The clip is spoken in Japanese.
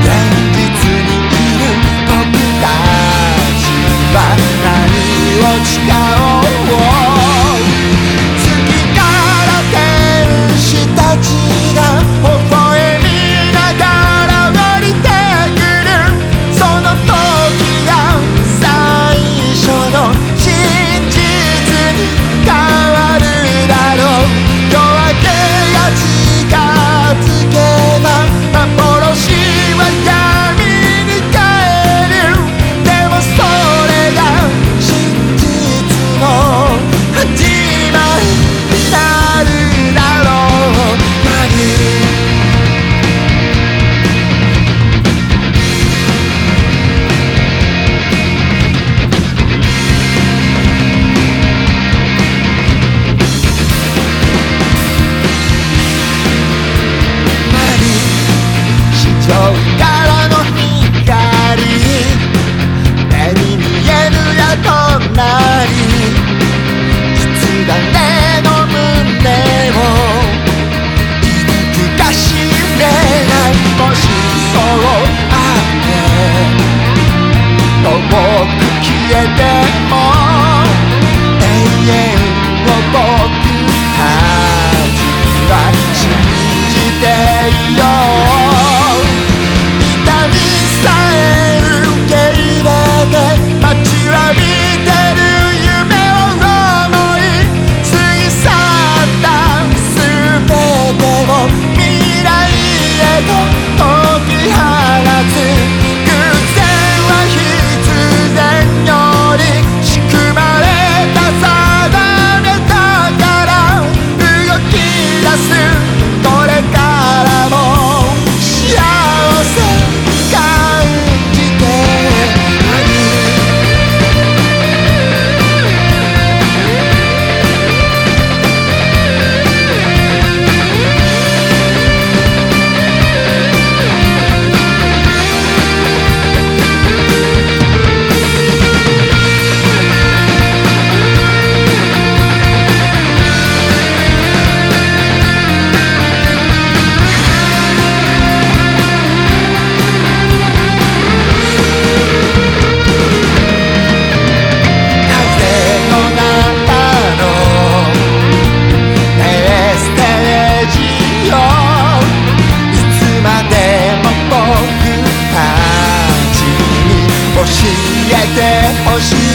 現実にいる僕たちは何を誓おう。え永遠を僕たちは信じていよ。う she's